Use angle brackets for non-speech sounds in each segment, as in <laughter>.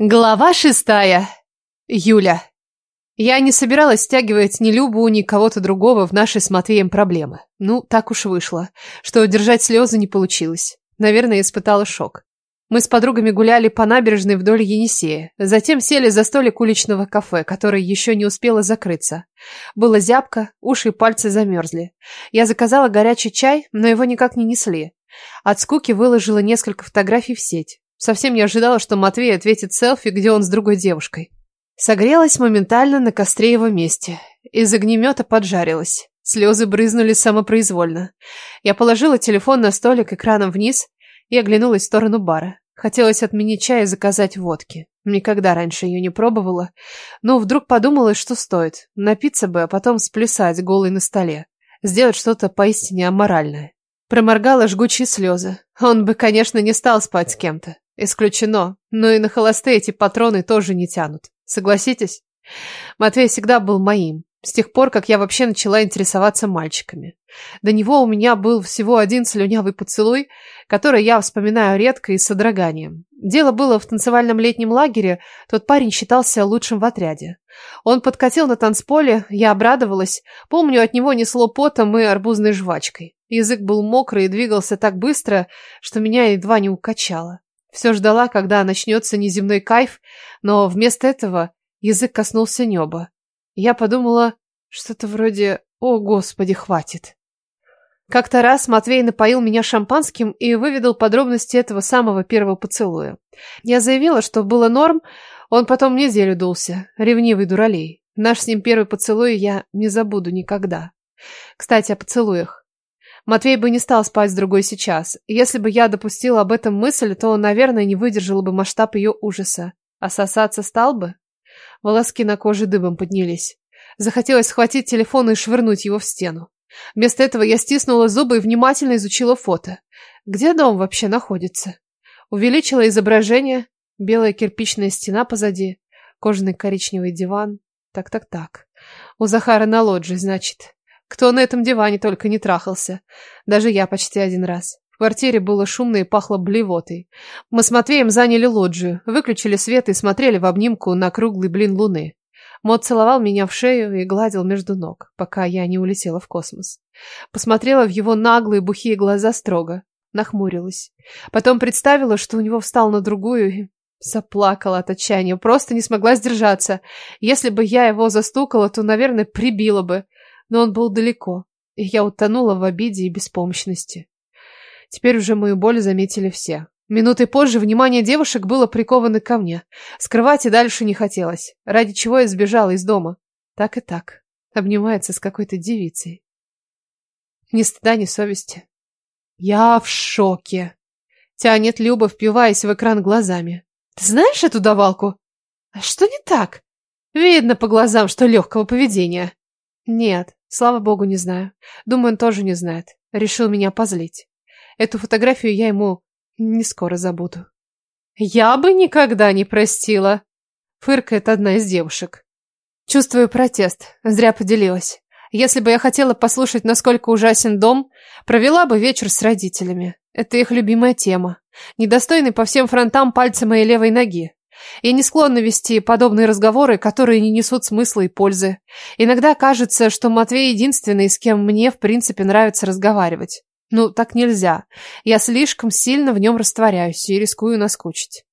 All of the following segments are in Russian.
Глава шестая. Юля. Я не собиралась стягивать ни Любу, ни кого-то другого в наши с Матвеем проблемы. Ну, так уж вышло, что удержать слезы не получилось. Наверное, испытала шок. Мы с подругами гуляли по набережной вдоль Енисея. Затем сели за столик уличного кафе, которое еще не успело закрыться. Было зябко, уши и пальцы замерзли. Я заказала горячий чай, но его никак не несли. От скуки выложила несколько фотографий в сеть. Совсем не ожидала, что Матвей ответит селфи, где он с другой девушкой. Согрелась моментально на костре его месте. Из огнемета поджарилась. Слезы брызнули самопроизвольно. Я положила телефон на столик экраном вниз и оглянулась в сторону бара. Хотелось отменить чай и заказать водки. Никогда раньше ее не пробовала, но вдруг подумала, что стоит. Напиться бы, а потом сплясать голой на столе. Сделать что-то поистине аморальное. Проморгала жгучие слезы. Он бы, конечно, не стал спать с кем-то. Исключено. Но и на холостые эти патроны тоже не тянут. Согласитесь? Матвей всегда был моим. С тех пор, как я вообще начала интересоваться мальчиками. До него у меня был всего один слюнявый поцелуй, который я вспоминаю редко и с содроганием. Дело было в танцевальном летнем лагере, тот парень считался лучшим в отряде. Он подкатил на танцполе, я обрадовалась, помню, от него несло потом и арбузной жвачкой. Язык был мокрый и двигался так быстро, что меня едва не укачало. Все ждала, когда начнется неземной кайф, но вместо этого язык коснулся неба. Я подумала, что-то вроде «О, Господи, хватит!». Как-то раз Матвей напоил меня шампанским и выведал подробности этого самого первого поцелуя. Я заявила, что было норм, он потом неделю дулся, ревнивый дуралей. Наш с ним первый поцелуй я не забуду никогда. Кстати, о поцелуях. Матвей бы не стал спать с другой сейчас. Если бы я допустила об этом мысль, то, наверное, не выдержала бы масштаб ее ужаса. А сосаться стал бы? Волоски на коже дыбом поднялись. Захотелось схватить телефон и швырнуть его в стену. Вместо этого я стиснула зубы и внимательно изучила фото. Где дом вообще находится? Увеличила изображение. Белая кирпичная стена позади. Кожаный коричневый диван. Так-так-так. У Захара на лоджии, значит. Кто на этом диване только не трахался. Даже я почти один раз. В квартире было шумно и пахло блевотой. Мы с Матвеем заняли лоджию, выключили свет и смотрели в обнимку на круглый блин луны. Мот целовал меня в шею и гладил между ног, пока я не улетела в космос. Посмотрела в его наглые бухие глаза строго, нахмурилась. Потом представила, что у него встал на другую и заплакала от отчаяния, просто не смогла сдержаться. Если бы я его застукала, то, наверное, прибила бы но он был далеко, и я утонула в обиде и беспомощности. Теперь уже мою боль заметили все. Минутой позже внимание девушек было приковано ко мне. Скрывать и дальше не хотелось, ради чего я сбежала из дома. Так и так. Обнимается с какой-то девицей. Ни стыда, ни совести. Я в шоке. Тянет Люба, впиваясь в экран глазами. Ты знаешь эту давалку? А что не так? Видно по глазам, что легкого поведения. Нет, слава богу, не знаю. Думаю, он тоже не знает. Решил меня позлить. Эту фотографию я ему не скоро забуду. Я бы никогда не простила. Фыркает одна из девушек. Чувствую протест. Зря поделилась. Если бы я хотела послушать, насколько ужасен дом, провела бы вечер с родителями. Это их любимая тема. Недостойный по всем фронтам пальцы моей левой ноги. Я не склонна вести подобные разговоры, которые не несут смысла и пользы. Иногда кажется, что Матвей единственный, с кем мне, в принципе, нравится разговаривать. Ну, так нельзя. Я слишком сильно в нем растворяюсь и рискую наскучить.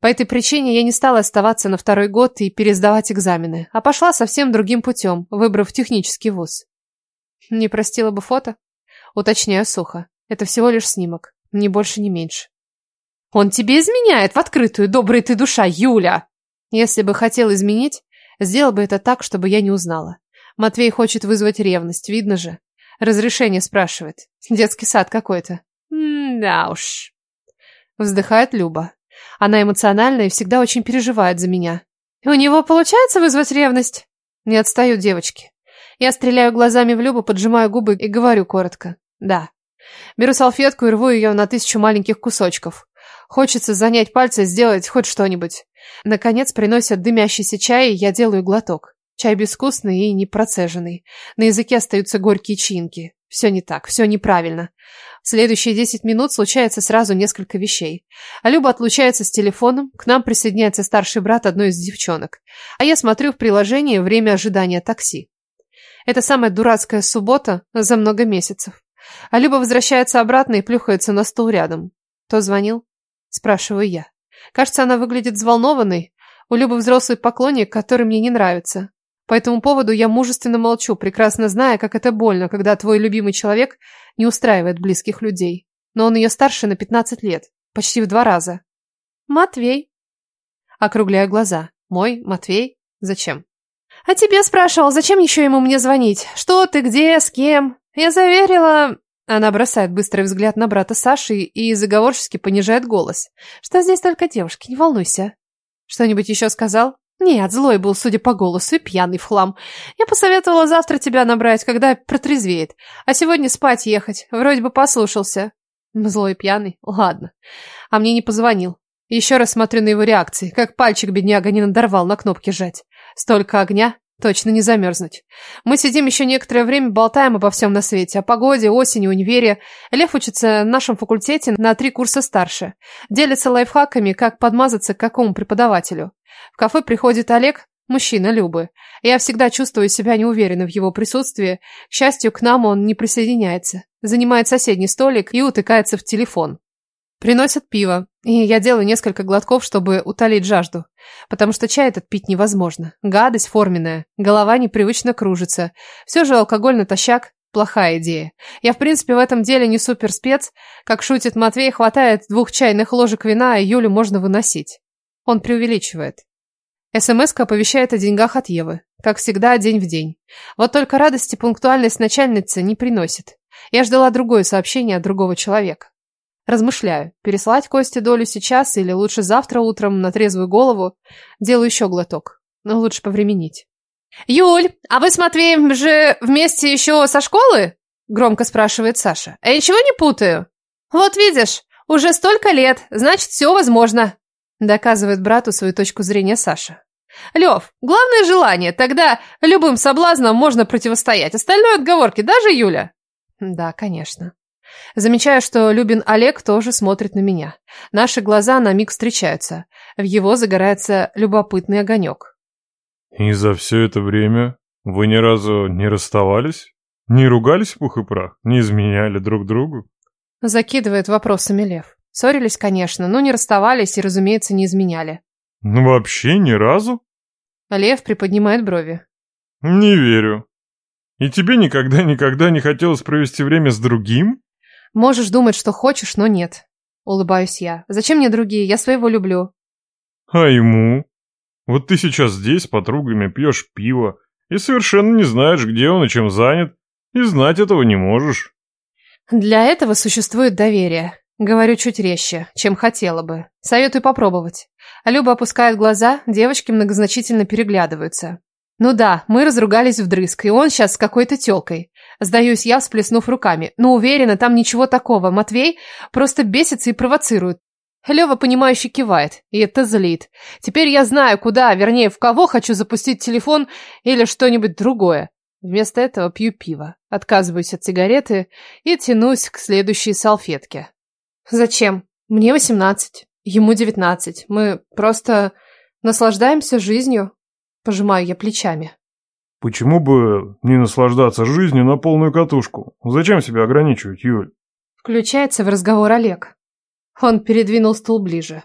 По этой причине я не стала оставаться на второй год и пересдавать экзамены, а пошла совсем другим путем, выбрав технический вуз. Не простила бы фото? Уточняю сухо. Это всего лишь снимок. Ни больше, ни меньше. Он тебе изменяет в открытую, добрая ты душа, Юля. Если бы хотел изменить, сделал бы это так, чтобы я не узнала. Матвей хочет вызвать ревность, видно же. Разрешение спрашивает. Детский сад какой-то. Да уж. Вздыхает Люба. Она эмоциональна и всегда очень переживает за меня. У него получается вызвать ревность? Не отстают девочки. Я стреляю глазами в Любу, поджимаю губы и говорю коротко. Да. Беру салфетку и рву ее на тысячу маленьких кусочков. Хочется занять пальцы сделать хоть что-нибудь. Наконец приносят дымящийся чай, и я делаю глоток. Чай безвкусный и непроцеженный. На языке остаются горькие чинки. Все не так, все неправильно. В следующие 10 минут случается сразу несколько вещей. А Люба отлучается с телефоном, к нам присоединяется старший брат одной из девчонок. А я смотрю в приложении время ожидания такси. Это самая дурацкая суббота за много месяцев. А Люба возвращается обратно и плюхается на стул рядом. «Кто звонил?» – спрашиваю я. Кажется, она выглядит взволнованной. У Любы взрослый поклонник, который мне не нравится. По этому поводу я мужественно молчу, прекрасно зная, как это больно, когда твой любимый человек не устраивает близких людей. Но он ее старше на 15 лет, почти в два раза. «Матвей». Округляю глаза. «Мой? Матвей? Зачем?» «А тебе спрашивал, зачем еще ему мне звонить? Что ты, где, с кем?» Я заверила... Она бросает быстрый взгляд на брата Саши и заговорчески понижает голос. Что здесь только девушки, не волнуйся. Что-нибудь еще сказал? Нет, злой был, судя по голосу, и пьяный в хлам. Я посоветовала завтра тебя набрать, когда протрезвеет. А сегодня спать ехать. Вроде бы послушался. Злой и пьяный? Ладно. А мне не позвонил. Еще раз смотрю на его реакции, как пальчик бедняга не надорвал на кнопки жать. Столько огня, точно не замерзнуть. Мы сидим еще некоторое время, болтаем обо всем на свете. О погоде, осени, универе. Лев учится в нашем факультете на три курса старше. Делится лайфхаками, как подмазаться к какому преподавателю. В кафе приходит Олег, мужчина Любы. Я всегда чувствую себя неуверенно в его присутствии. К счастью, к нам он не присоединяется. Занимает соседний столик и утыкается в телефон. Приносят пиво, и я делаю несколько глотков, чтобы утолить жажду. Потому что чай этот пить невозможно. Гадость форменная, голова непривычно кружится. Все же алкоголь натощак – плохая идея. Я, в принципе, в этом деле не суперспец. Как шутит Матвей, хватает двух чайных ложек вина, и Юлю можно выносить. Он преувеличивает. СМС оповещает о деньгах от Евы. Как всегда, день в день. Вот только радости пунктуальность начальницы не приносит. Я ждала другое сообщение от другого человека. Размышляю, переслать Косте долю сейчас или лучше завтра утром на трезвую голову. Делаю еще глоток. Но лучше повременить. «Юль, а вы с Матвеем же вместе еще со школы?» Громко спрашивает Саша. «Я ничего не путаю?» «Вот видишь, уже столько лет, значит, все возможно», доказывает брату свою точку зрения Саша. Лев, главное желание, тогда любым соблазнам можно противостоять. Остальное отговорки, даже Юля. Да, конечно. Замечаю, что Любин Олег тоже смотрит на меня. Наши глаза на миг встречаются. В его загорается любопытный огонек. «И за все это время вы ни разу не расставались? Не ругались в пух и прах? Не изменяли друг другу?» Закидывает вопросами Лев. Ссорились, конечно, но не расставались и, разумеется, не изменяли. «Ну вообще ни разу?» Лев приподнимает брови. «Не верю. И тебе никогда-никогда не хотелось провести время с другим?» Можешь думать, что хочешь, но нет. Улыбаюсь я. Зачем мне другие? Я своего люблю. А ему? Вот ты сейчас здесь с подругами пьешь пиво и совершенно не знаешь, где он и чем занят, и знать этого не можешь. Для этого существует доверие. Говорю чуть резче, чем хотела бы. Советую попробовать. Люба опускает глаза, девочки многозначительно переглядываются. Ну да, мы разругались вдрызг, и он сейчас с какой-то тёлкой. Сдаюсь я, всплеснув руками. Но уверена, там ничего такого. Матвей просто бесится и провоцирует. Лёва, понимающе кивает, и это злит. Теперь я знаю, куда, вернее, в кого хочу запустить телефон или что-нибудь другое. Вместо этого пью пиво, отказываюсь от сигареты и тянусь к следующей салфетке. Зачем? Мне восемнадцать, ему девятнадцать. Мы просто наслаждаемся жизнью. Пожимаю я плечами. Почему бы не наслаждаться жизнью на полную катушку? Зачем себя ограничивать, Юль? Включается в разговор Олег. Он передвинул стул ближе.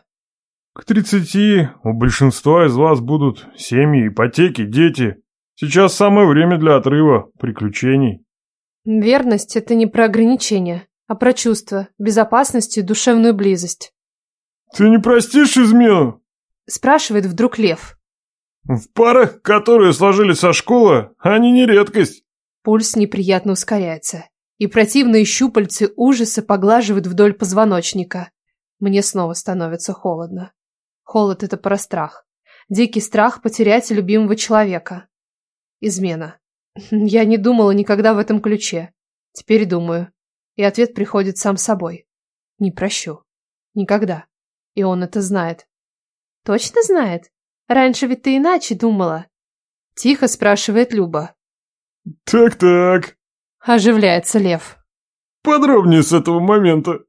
К тридцати у большинства из вас будут семьи, ипотеки, дети. Сейчас самое время для отрыва, приключений. Верность – это не про ограничения, а про чувства, безопасность и душевную близость. Ты не простишь измену? Спрашивает вдруг Лев. В парах, которые сложились со школы, они не редкость. Пульс неприятно ускоряется, и противные щупальцы ужаса поглаживают вдоль позвоночника. Мне снова становится холодно. Холод — это про страх. Дикий страх потерять любимого человека. Измена. <laughs> Я не думала никогда в этом ключе. Теперь думаю. И ответ приходит сам собой. Не прощу. Никогда. И он это знает. Точно знает? Раньше ведь ты иначе думала. Тихо спрашивает Люба. Так-так. Оживляется Лев. Подробнее с этого момента.